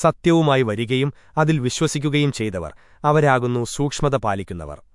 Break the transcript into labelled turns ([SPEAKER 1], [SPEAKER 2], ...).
[SPEAKER 1] സത്യവുമായി വരികയും അതിൽ വിശ്വസിക്കുകയും ചെയ്തവർ. അവരാകുന്നു സൂക്ഷ്മത പാലിക്കുന്നവർ.